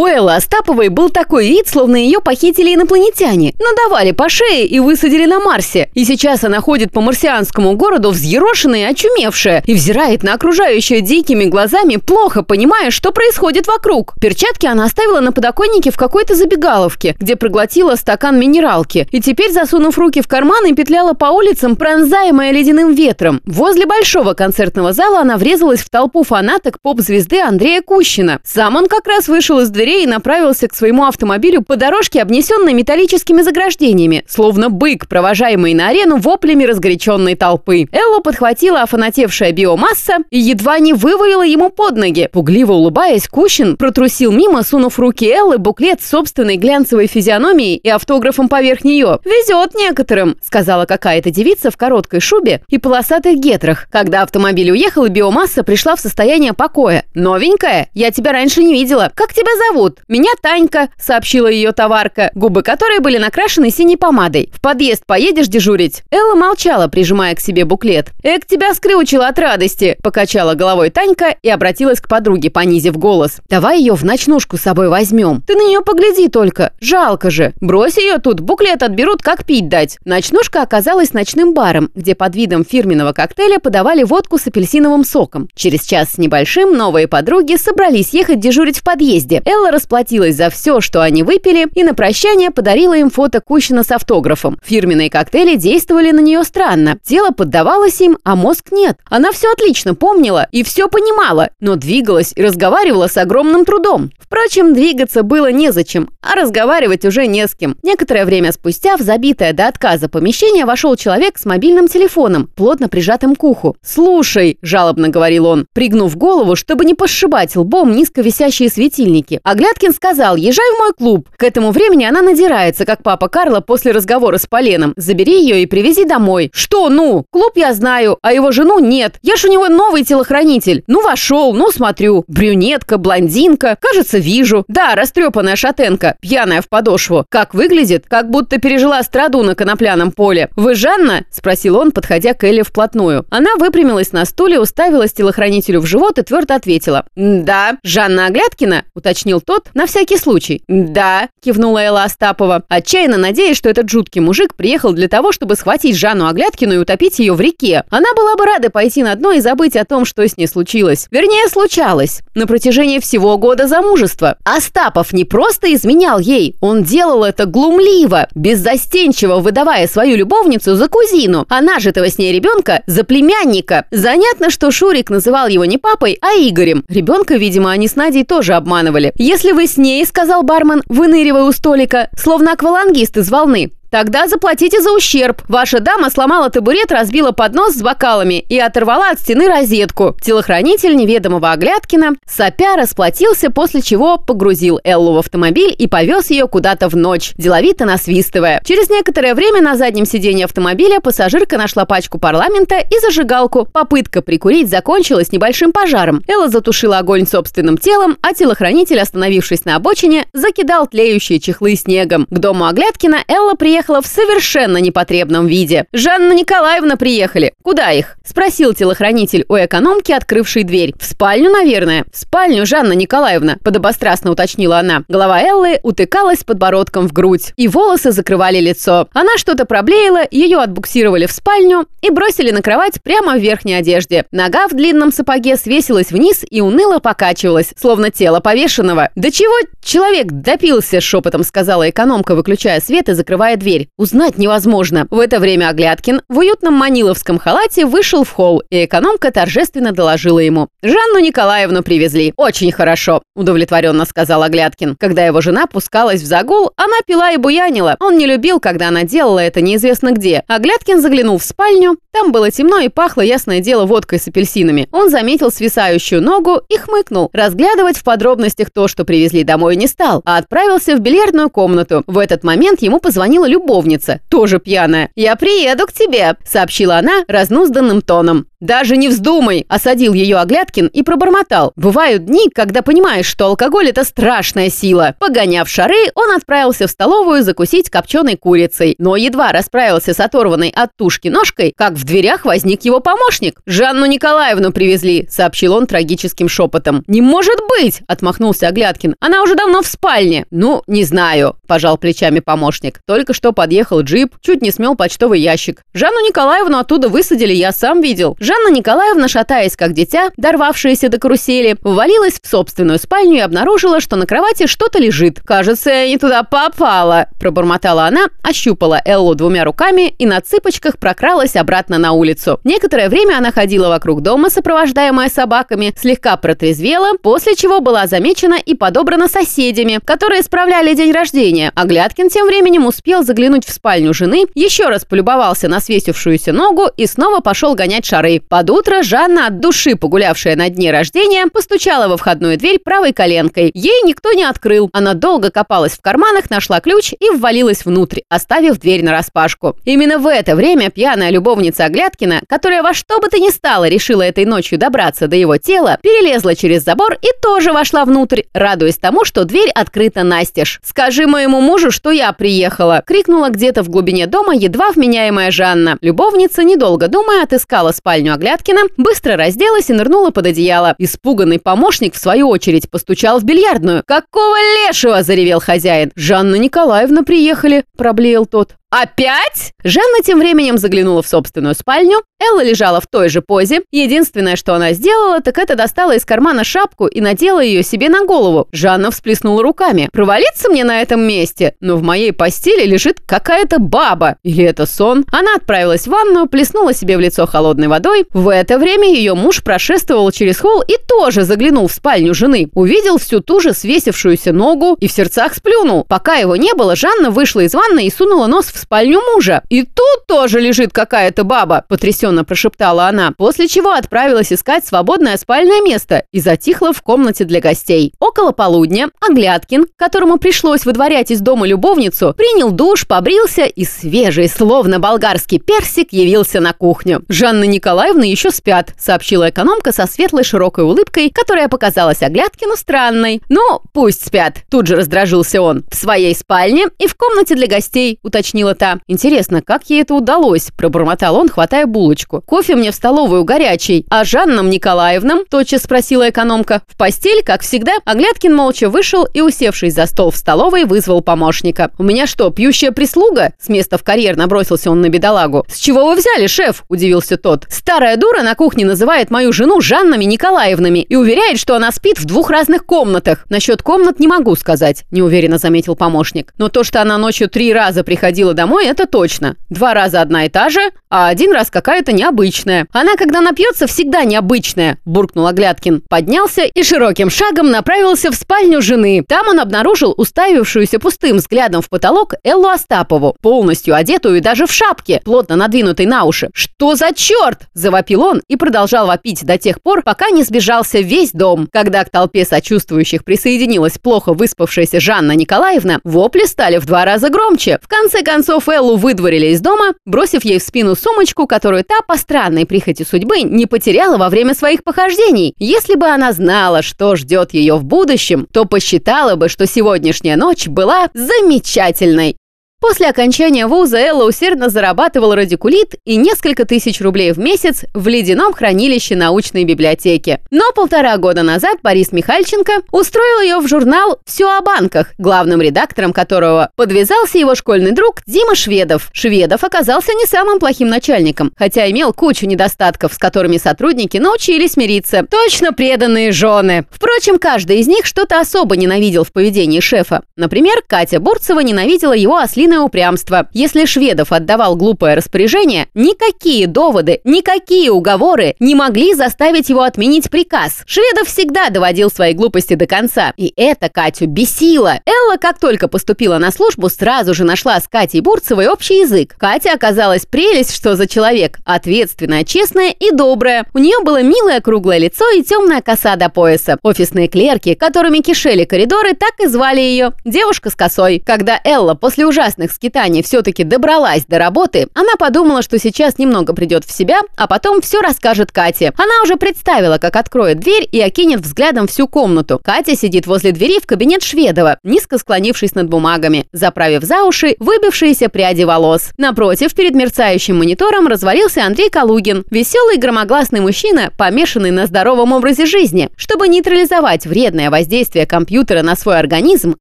У Эллы Остаповой был такой вид, словно ее похитили инопланетяне, надавали по шее и высадили на Марсе. И сейчас она ходит по марсианскому городу взъерошенная и очумевшая и взирает на окружающее дикими глазами, плохо понимая, что происходит вокруг. Перчатки она оставила на подоконнике в какой-то забегаловке, где проглотила стакан минералки. И теперь, засунув руки в карманы, петляла по улицам, пронзаемая ледяным ветром. Возле большого концертного зала она врезалась в толпу фанаток поп-звезды Андрея Кущина. Сам он как раз вышел из дверей и направился к своему автомобилю по дорожке, обнесенной металлическими заграждениями, словно бык, провожаемый на арену воплями разгоряченной толпы. Эллу подхватила офанатевшая биомасса и едва не вывалила ему под ноги. Пугливо улыбаясь, Кущин протрусил мимо, сунув руки Эллы буклет с собственной глянцевой физиономией и автографом поверх нее. «Везет некоторым», — сказала какая-то девица в короткой шубе и полосатых гетрах. Когда автомобиль уехал, биомасса пришла в состояние покоя. «Новенькая? Я тебя раньше не видела. Как тебя зовут?» «Меня Танька», — сообщила ее товарка, губы которой были накрашены синей помадой. «В подъезд поедешь дежурить?» Элла молчала, прижимая к себе буклет. «Эк, тебя скрючила от радости», — покачала головой Танька и обратилась к подруге, понизив голос. «Давай ее в ночнушку с собой возьмем. Ты на нее погляди только. Жалко же. Брось ее тут, буклет отберут, как пить дать». Ночнушка оказалась ночным баром, где под видом фирменного коктейля подавали водку с апельсиновым соком. Через час с небольшим новые подруги собрались ехать дежурить в подъезде. Элла расплатилась за все, что они выпили, и на прощание подарила им фото Кущина с автографом. Фирменные коктейли действовали на нее странно. Тело поддавалось им, а мозг нет. Она все отлично помнила и все понимала, но двигалась и разговаривала с огромным трудом. Впрочем, двигаться было незачем, а разговаривать уже не с кем. Некоторое время спустя в забитое до отказа помещение вошел человек с мобильным телефоном, плотно прижатым к уху. «Слушай», – жалобно говорил он, пригнув голову, чтобы не пошибать лбом низко висящие светильники. Агляткин сказал, езжай в мой клуб. К этому времени она надирается, как папа Карла после разговора с Поленом. Забери ее и привези домой. Что ну? Клуб я знаю, а его жену нет. Я ж у него новый телохранитель. Ну вошел, ну смотрю. Брюнетка, блондинка. Кажется, вижу. Да, растрепанная шатенка, пьяная в подошву. Как выглядит? Как будто пережила страду на конопляном поле. Вы Жанна? Спросил он, подходя к Элле вплотную. Она выпрямилась на стуле, уставилась телохранителю в живот и твердо ответила. «Да, Жанна Оглядкина?» – уточнил тот на всякий случай. «Да», – кивнула Элла Остапова, отчаянно надеясь, что этот жуткий мужик приехал для того, чтобы схватить Жанну Оглядкину и утопить ее в реке. Она была бы рада пойти на дно и забыть о том, что с ней случилось. Вернее, случалось. На протяжении всего года замужества. Остапов не просто изменял ей, он делал это глумливо, беззастенчиво выдавая свою любовницу за кузину, а нажитого с ней ребенка за племянника. Занятно, что Шурик называл его не папой, а Игорем. Ребенка, видимо, они с Надей тоже обманывали. «Если вы с ней, — сказал бармен, выныривая у столика, словно аквалангист из волны, Тогда заплатите за ущерб. Ваша дама сломала табурет, разбила поднос с бокалами и оторвала от стены розетку. Телохранитель неведомого Оглядкина сопя расплатился, после чего погрузил Эллу в автомобиль и повез ее куда-то в ночь, деловито насвистывая. Через некоторое время на заднем сиденье автомобиля пассажирка нашла пачку парламента и зажигалку. Попытка прикурить закончилась небольшим пожаром. Элла затушила огонь собственным телом, а телохранитель, остановившись на обочине, закидал тлеющие чехлы снегом. К дому Оглядкина Элла приехала приехала в совершенно непотребном виде. «Жанна Николаевна приехали. Куда их?» – спросил телохранитель у экономки, открывшей дверь. «В спальню, наверное». «В спальню, Жанна Николаевна», – подобострастно уточнила она. Голова Эллы утыкалась подбородком в грудь, и волосы закрывали лицо. Она что-то проблеяла, ее отбуксировали в спальню и бросили на кровать прямо в верхней одежде. Нога в длинном сапоге свесилась вниз и уныло покачивалась, словно тело повешенного. «Да чего человек допился?» – шепотом сказала экономка, выключая свет и закрывая дверь дверь. Узнать невозможно. В это время Оглядкин в уютном маниловском халате вышел в холл, и экономка торжественно доложила ему. «Жанну Николаевну привезли. Очень хорошо», – удовлетворенно сказал Оглядкин. Когда его жена пускалась в загул, она пила и буянила. Он не любил, когда она делала это неизвестно где. Оглядкин заглянул в спальню. Там было темно и пахло, ясное дело, водкой с апельсинами. Он заметил свисающую ногу и хмыкнул. Разглядывать в подробностях то, что привезли домой, не стал, а отправился в бильярдную комнату. В этот момент ему позвонила Люба любовница, тоже пьяная. «Я приеду к тебе», — сообщила она разнузданным тоном. «Даже не вздумай!» – осадил ее Оглядкин и пробормотал. «Бывают дни, когда понимаешь, что алкоголь – это страшная сила». Погоняв шары, он отправился в столовую закусить копченой курицей. Но едва расправился с оторванной от тушки ножкой, как в дверях возник его помощник. «Жанну Николаевну привезли», – сообщил он трагическим шепотом. «Не может быть!» – отмахнулся Оглядкин. «Она уже давно в спальне». «Ну, не знаю», – пожал плечами помощник. «Только что подъехал джип, чуть не смел почтовый ящик. Жанну Николаевну оттуда высадили, я сам видел. Жанна Николаевна, шатаясь как дитя, дорвавшаяся до карусели, ввалилась в собственную спальню и обнаружила, что на кровати что-то лежит. «Кажется, я не туда попала», – пробормотала она, ощупала Эллу двумя руками и на цыпочках прокралась обратно на улицу. Некоторое время она ходила вокруг дома, сопровождаемая собаками, слегка протрезвела, после чего была замечена и подобрана соседями, которые справляли день рождения. А Глядкин тем временем успел заглянуть в спальню жены, еще раз полюбовался на свесившуюся ногу и снова пошел гонять шары. Под утро Жанна, от души погулявшая на дне рождения, постучала во входную дверь правой коленкой. Ей никто не открыл. Она долго копалась в карманах, нашла ключ и ввалилась внутрь, оставив дверь на распашку. Именно в это время пьяная любовница Оглядкина, которая во что бы то ни стало решила этой ночью добраться до его тела, перелезла через забор и тоже вошла внутрь, радуясь тому, что дверь открыта настежь. «Скажи моему мужу, что я приехала!» — крикнула где-то в глубине дома едва вменяемая Жанна. Любовница, недолго думая, отыскала спальню Оглядкина, быстро разделась и нырнула под одеяло. Испуганный помощник, в свою очередь, постучал в бильярдную. «Какого лешего?» – заревел хозяин. «Жанна Николаевна приехали», – проблеял тот. «Опять?» Жанна тем временем заглянула в собственную спальню. Элла лежала в той же позе. Единственное, что она сделала, так это достала из кармана шапку и надела ее себе на голову. Жанна всплеснула руками. «Провалиться мне на этом месте? Но в моей постели лежит какая-то баба. Или это сон?» Она отправилась в ванную, плеснула себе в лицо холодной водой. В это время ее муж прошествовал через холл и тоже заглянул в спальню жены. Увидел всю ту же свесившуюся ногу и в сердцах сплюнул. Пока его не было, Жанна вышла из ванны и сунула нос в спальню мужа. И тут тоже лежит какая-то баба, потрясенно прошептала она, после чего отправилась искать свободное спальное место и затихла в комнате для гостей. Около полудня Оглядкин, которому пришлось выдворять из дома любовницу, принял душ, побрился и свежий, словно болгарский персик, явился на кухню. Жанна Николаевна еще спят, сообщила экономка со светлой широкой улыбкой, которая показалась Оглядкину странной. Ну, пусть спят, тут же раздражился он. В своей спальне и в комнате для гостей, уточнила та. «Интересно, как ей это удалось?» – пробормотал он, хватая булочку. «Кофе мне в столовую горячий. А Жаннам Николаевнам?» – тотчас спросила экономка. В постель, как всегда, Оглядкин молча вышел и, усевшись за стол в столовой, вызвал помощника. «У меня что, пьющая прислуга?» С места в карьер набросился он на бедолагу. «С чего вы взяли, шеф?» – удивился тот. «Старая дура на кухне называет мою жену Жаннами Николаевнами и уверяет, что она спит в двух разных комнатах. Насчет комнат не могу сказать», – неуверенно заметил помощник. «Но то, что она ночью три раза приходила домой, это точно. Два раза одна и та же, а один раз какая-то необычная. Она, когда напьется, всегда необычная, буркнул Оглядкин. Поднялся и широким шагом направился в спальню жены. Там он обнаружил уставившуюся пустым взглядом в потолок Эллу Остапову, полностью одетую и даже в шапке, плотно надвинутой на уши. «Что за черт?» – завопил он и продолжал вопить до тех пор, пока не сбежался весь дом. Когда к толпе сочувствующих присоединилась плохо выспавшаяся Жанна Николаевна, вопли стали в два раза громче. В конце концов, концов Эллу выдворили из дома, бросив ей в спину сумочку, которую та по странной прихоти судьбы не потеряла во время своих похождений. Если бы она знала, что ждет ее в будущем, то посчитала бы, что сегодняшняя ночь была замечательной. После окончания вуза Элла усердно зарабатывала радикулит и несколько тысяч рублей в месяц в ледяном хранилище научной библиотеки. Но полтора года назад Борис Михальченко устроил ее в журнал «Все о банках», главным редактором которого подвязался его школьный друг Дима Шведов. Шведов оказался не самым плохим начальником, хотя имел кучу недостатков, с которыми сотрудники научились мириться. Точно преданные жены. Впрочем, каждый из них что-то особо ненавидел в поведении шефа. Например, Катя Бурцева ненавидела его ослиное ослиное упрямство. Если Шведов отдавал глупое распоряжение, никакие доводы, никакие уговоры не могли заставить его отменить приказ. Шведов всегда доводил свои глупости до конца, и это Катю бесило. Элла, как только поступила на службу, сразу же нашла с Катей Бурцевой общий язык. Катя оказалась прелесть, что за человек, ответственная, честная и добрая. У нее было милое круглое лицо и темная коса до пояса. Офисные клерки, которыми кишели коридоры, так и звали ее «девушка с косой». Когда Элла после ужасной напрасных скитаний все-таки добралась до работы, она подумала, что сейчас немного придет в себя, а потом все расскажет Кате. Она уже представила, как откроет дверь и окинет взглядом всю комнату. Катя сидит возле двери в кабинет Шведова, низко склонившись над бумагами, заправив за уши выбившиеся пряди волос. Напротив, перед мерцающим монитором развалился Андрей Калугин, веселый громогласный мужчина, помешанный на здоровом образе жизни. Чтобы нейтрализовать вредное воздействие компьютера на свой организм,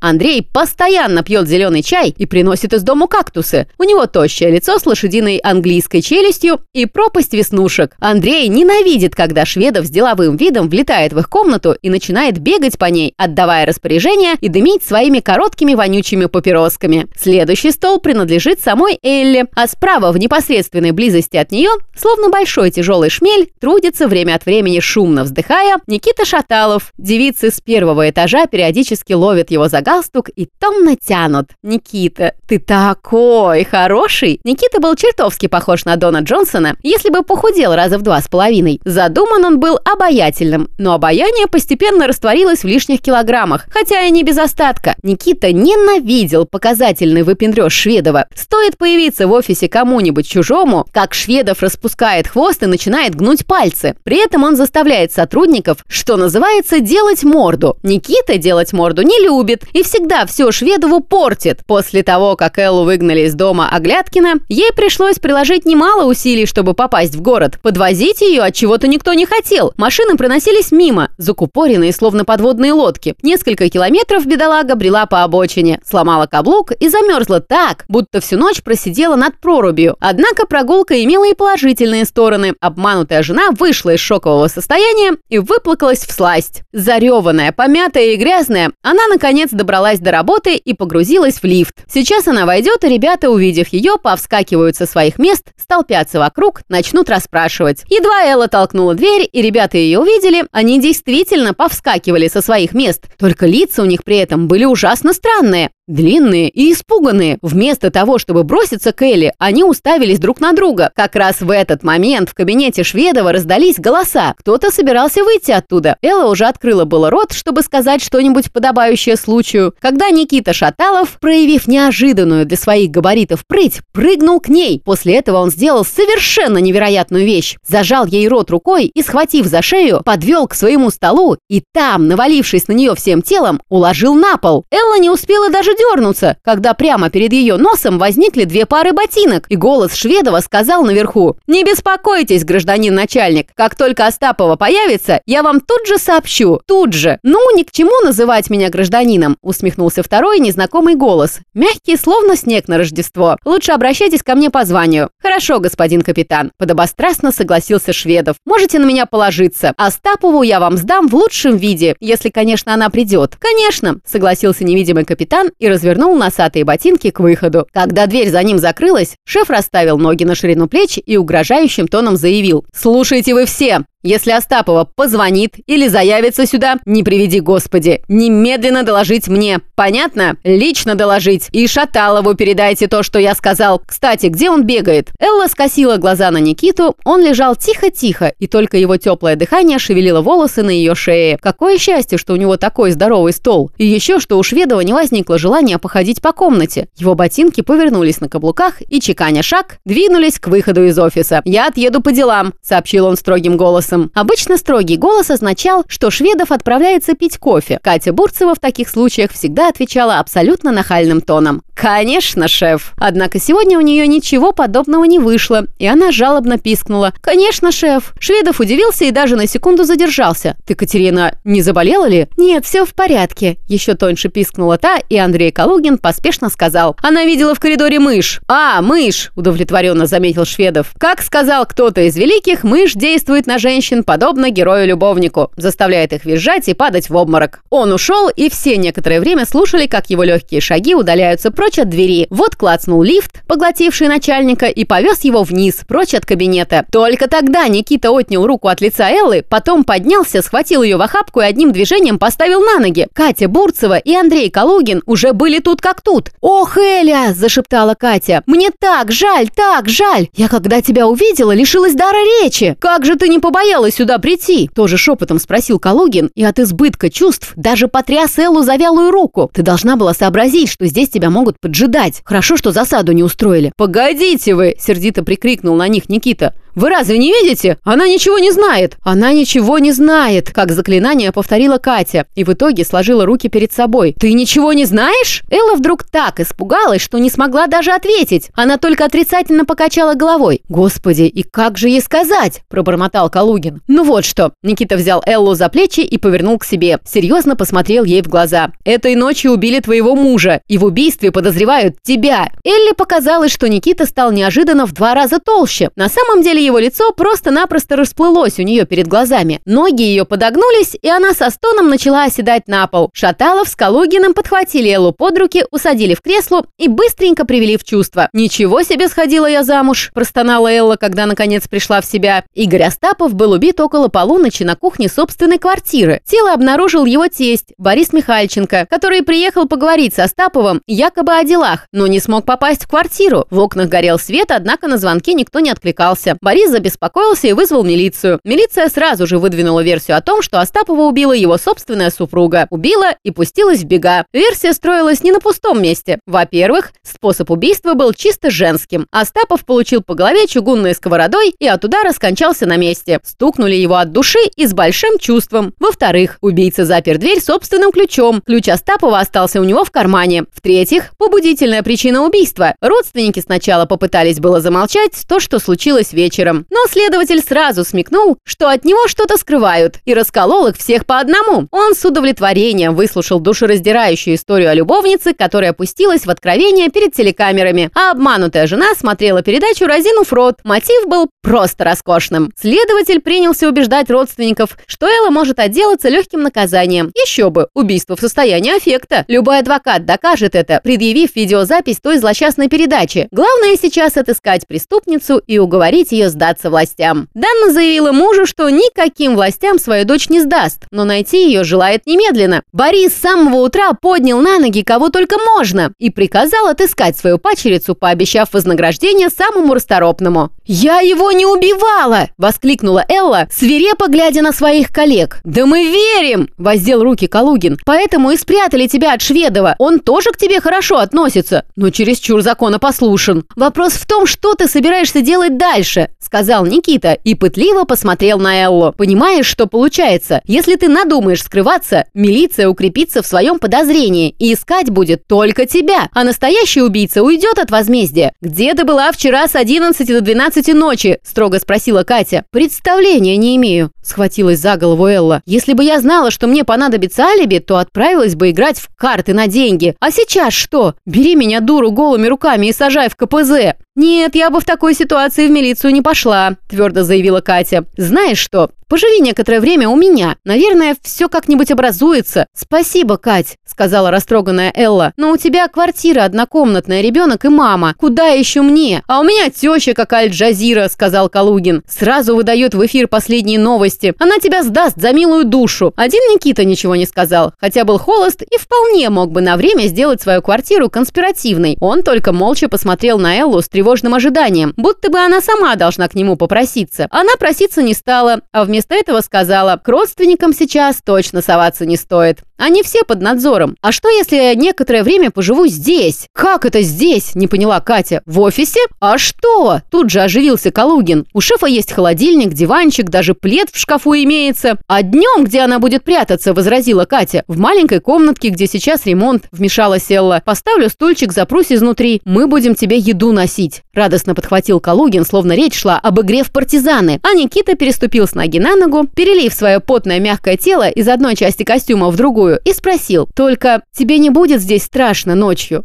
Андрей постоянно пьет зеленый чай и приносит из дома кактусы. У него тощее лицо с лошадиной английской челюстью и пропасть веснушек. Андрей ненавидит, когда Шведов с деловым видом влетает в их комнату и начинает бегать по ней, отдавая распоряжения и дымить своими короткими вонючими папиросками. Следующий стол принадлежит самой Элли, а справа в непосредственной близости от нее, словно большой тяжелый шмель, трудится время от времени шумно вздыхая Никита Шаталов. Девицы с первого этажа периодически ловят его за галстук и томно тянут. «Никита, ты такой хороший!» Никита был чертовски похож на Дона Джонсона, если бы похудел раза в два с половиной. Задуман он был обаятельным, но обаяние постепенно растворилось в лишних килограммах, хотя и не без остатка. Никита ненавидел показательный выпендреж Шведова. Стоит появиться в офисе кому-нибудь чужому, как Шведов распускает хвост и начинает гнуть пальцы. При этом он заставляет сотрудников, что называется, делать морду. Никита делать морду не любит и всегда все Шведову портит. После того, как Эллу выгнали из дома Оглядкина, ей пришлось приложить немало усилий, чтобы попасть в город. Подвозить ее от чего-то никто не хотел. Машины проносились мимо, закупоренные, словно подводные лодки. Несколько километров бедолага брела по обочине, сломала каблук и замерзла так, будто всю ночь просидела над прорубью. Однако прогулка имела и положительные стороны. Обманутая жена вышла из шокового состояния и выплакалась в сласть. Зареванная, помятая и грязная, она наконец добралась до работы и погрузилась в лифт. Сейчас она войдет, и ребята, увидев ее, повскакивают со своих мест, столпятся вокруг, начнут расспрашивать. Едва Элла толкнула дверь, и ребята ее увидели, они действительно повскакивали со своих мест. Только лица у них при этом были ужасно странные. Длинные и испуганные. Вместо того, чтобы броситься к Элли, они уставились друг на друга. Как раз в этот момент в кабинете Шведова раздались голоса. Кто-то собирался выйти оттуда. Элла уже открыла было рот, чтобы сказать что-нибудь подобающее случаю, когда Никита Шаталов, проявив неожиданную для своих габаритов прыть, прыгнул к ней. После этого он сделал совершенно невероятную вещь. Зажал ей рот рукой и, схватив за шею, подвел к своему столу и там, навалившись на нее всем телом, уложил на пол. Элла не успела даже дернуться, когда прямо перед ее носом возникли две пары ботинок, и голос Шведова сказал наверху «Не беспокойтесь, гражданин начальник, как только Остапова появится, я вам тут же сообщу, тут же. Ну, ни к чему называть меня гражданином», усмехнулся второй незнакомый голос, мягкий, словно снег на Рождество. «Лучше обращайтесь ко мне по званию». «Хорошо, господин капитан», подобострастно согласился Шведов. «Можете на меня положиться. Остапову я вам сдам в лучшем виде, если, конечно, она придет». «Конечно», согласился невидимый капитан и развернул носатые ботинки к выходу. Когда дверь за ним закрылась, шеф расставил ноги на ширину плеч и угрожающим тоном заявил «Слушайте вы все! Если Остапова позвонит или заявится сюда, не приведи Господи, немедленно доложить мне. Понятно? Лично доложить. И Шаталову передайте то, что я сказал. Кстати, где он бегает? Элла скосила глаза на Никиту. Он лежал тихо-тихо, и только его теплое дыхание шевелило волосы на ее шее. Какое счастье, что у него такой здоровый стол. И еще, что у Шведова не возникло желания походить по комнате. Его ботинки повернулись на каблуках и, чеканя шаг, двинулись к выходу из офиса. «Я отъеду по делам», — сообщил он строгим голосом голосом. Обычно строгий голос означал, что Шведов отправляется пить кофе. Катя Бурцева в таких случаях всегда отвечала абсолютно нахальным тоном. «Конечно, шеф!» Однако сегодня у нее ничего подобного не вышло, и она жалобно пискнула. «Конечно, шеф!» Шведов удивился и даже на секунду задержался. «Ты, Катерина, не заболела ли?» «Нет, все в порядке!» Еще тоньше пискнула та, и Андрей Калугин поспешно сказал. «Она видела в коридоре мышь!» «А, мышь!» – удовлетворенно заметил Шведов. «Как сказал кто-то из великих, мышь действует на женщин подобно герою-любовнику, заставляет их визжать и падать в обморок». Он ушел, и все некоторое время слушали, как его легкие шаги удаляются прочь прочь от двери. Вот клацнул лифт, поглотивший начальника, и повез его вниз, прочь от кабинета. Только тогда Никита отнял руку от лица Эллы, потом поднялся, схватил ее в охапку и одним движением поставил на ноги. Катя Бурцева и Андрей Калугин уже были тут как тут. «Ох, Эля!» – зашептала Катя. «Мне так жаль, так жаль! Я когда тебя увидела, лишилась дара речи! Как же ты не побоялась сюда прийти?» Тоже шепотом спросил Калугин и от избытка чувств даже потряс Эллу за вялую руку. «Ты должна была сообразить, что здесь тебя могут поджидать. Хорошо, что засаду не устроили. «Погодите вы!» – сердито прикрикнул на них Никита. Вы разве не видите? Она ничего не знает. Она ничего не знает, как заклинание повторила Катя и в итоге сложила руки перед собой. Ты ничего не знаешь? Элла вдруг так испугалась, что не смогла даже ответить. Она только отрицательно покачала головой. Господи, и как же ей сказать? пробормотал Калугин. Ну вот что. Никита взял Эллу за плечи и повернул к себе. Серьезно посмотрел ей в глаза. Этой ночью убили твоего мужа, и в убийстве подозревают тебя. Элле показалось, что Никита стал неожиданно в два раза толще. На самом деле его лицо просто-напросто расплылось у нее перед глазами. Ноги ее подогнулись, и она со стоном начала оседать на пол. Шаталов с Калугиным подхватили Эллу под руки, усадили в кресло и быстренько привели в чувство. «Ничего себе сходила я замуж!» – простонала Элла, когда наконец пришла в себя. Игорь Остапов был убит около полуночи на кухне собственной квартиры. Тело обнаружил его тесть, Борис Михальченко, который приехал поговорить с Остаповым якобы о делах, но не смог попасть в квартиру. В окнах горел свет, однако на звонки никто не откликался. Борис Борис забеспокоился и вызвал милицию. Милиция сразу же выдвинула версию о том, что Остапова убила его собственная супруга. Убила и пустилась в бега. Версия строилась не на пустом месте. Во-первых, способ убийства был чисто женским. Остапов получил по голове чугунной сковородой и от удара скончался на месте. Стукнули его от души и с большим чувством. Во-вторых, убийца запер дверь собственным ключом. Ключ Остапова остался у него в кармане. В-третьих, побудительная причина убийства. Родственники сначала попытались было замолчать то, что случилось вечером вечером. Но следователь сразу смекнул, что от него что-то скрывают, и расколол их всех по одному. Он с удовлетворением выслушал душераздирающую историю о любовнице, которая опустилась в откровение перед телекамерами, а обманутая жена смотрела передачу разинув рот. Мотив был просто роскошным. Следователь принялся убеждать родственников, что Элла может отделаться легким наказанием. Еще бы, убийство в состоянии аффекта. Любой адвокат докажет это, предъявив видеозапись той злосчастной передачи. Главное сейчас отыскать преступницу и уговорить ее сдаться властям. Данна заявила мужу, что никаким властям свою дочь не сдаст, но найти ее желает немедленно. Борис с самого утра поднял на ноги кого только можно и приказал отыскать свою пачерицу, пообещав вознаграждение самому расторопному. «Я его не убивала!» – воскликнула Элла, свирепо глядя на своих коллег. «Да мы верим!» – воздел руки Калугин. «Поэтому и спрятали тебя от Шведова. Он тоже к тебе хорошо относится, но чересчур законопослушен. Вопрос в том, что ты собираешься делать дальше сказал Никита и пытливо посмотрел на Эллу. Понимаешь, что получается? Если ты надумаешь скрываться, милиция укрепится в своем подозрении и искать будет только тебя, а настоящий убийца уйдет от возмездия. Где ты была вчера с 11 до 12 ночи? строго спросила Катя. Представления не имею, схватилась за голову Элла. Если бы я знала, что мне понадобится алиби, то отправилась бы играть в карты на деньги. А сейчас что? Бери меня дуру голыми руками и сажай в КПЗ. «Нет, я бы в такой ситуации в милицию не пошла», – твердо заявила Катя. «Знаешь что? Поживи некоторое время у меня. Наверное, все как-нибудь образуется. Спасибо, Кать, сказала растроганная Элла. Но у тебя квартира однокомнатная, ребенок и мама. Куда еще мне? А у меня теща как Аль-Джазира, сказал Калугин. Сразу выдает в эфир последние новости. Она тебя сдаст за милую душу. Один Никита ничего не сказал, хотя был холост и вполне мог бы на время сделать свою квартиру конспиративной. Он только молча посмотрел на Эллу с тревожным ожиданием, будто бы она сама должна к нему попроситься. Она проситься не стала, а вместо этого сказала, к родственникам сейчас точно соваться не стоит. Они все под надзором. А что, если я некоторое время поживу здесь? Как это здесь? Не поняла Катя. В офисе? А что? Тут же оживился Калугин. У шефа есть холодильник, диванчик, даже плед в шкафу имеется. А днем, где она будет прятаться, возразила Катя. В маленькой комнатке, где сейчас ремонт, вмешалась Элла. Поставлю стульчик, запрусь изнутри. Мы будем тебе еду носить. Радостно подхватил Калугин, словно речь шла об игре в партизаны. А Никита переступил с ноги на ногу, перелив свое потное мягкое тело из одной части костюма в другую, и спросил, «Только тебе не будет здесь страшно ночью?»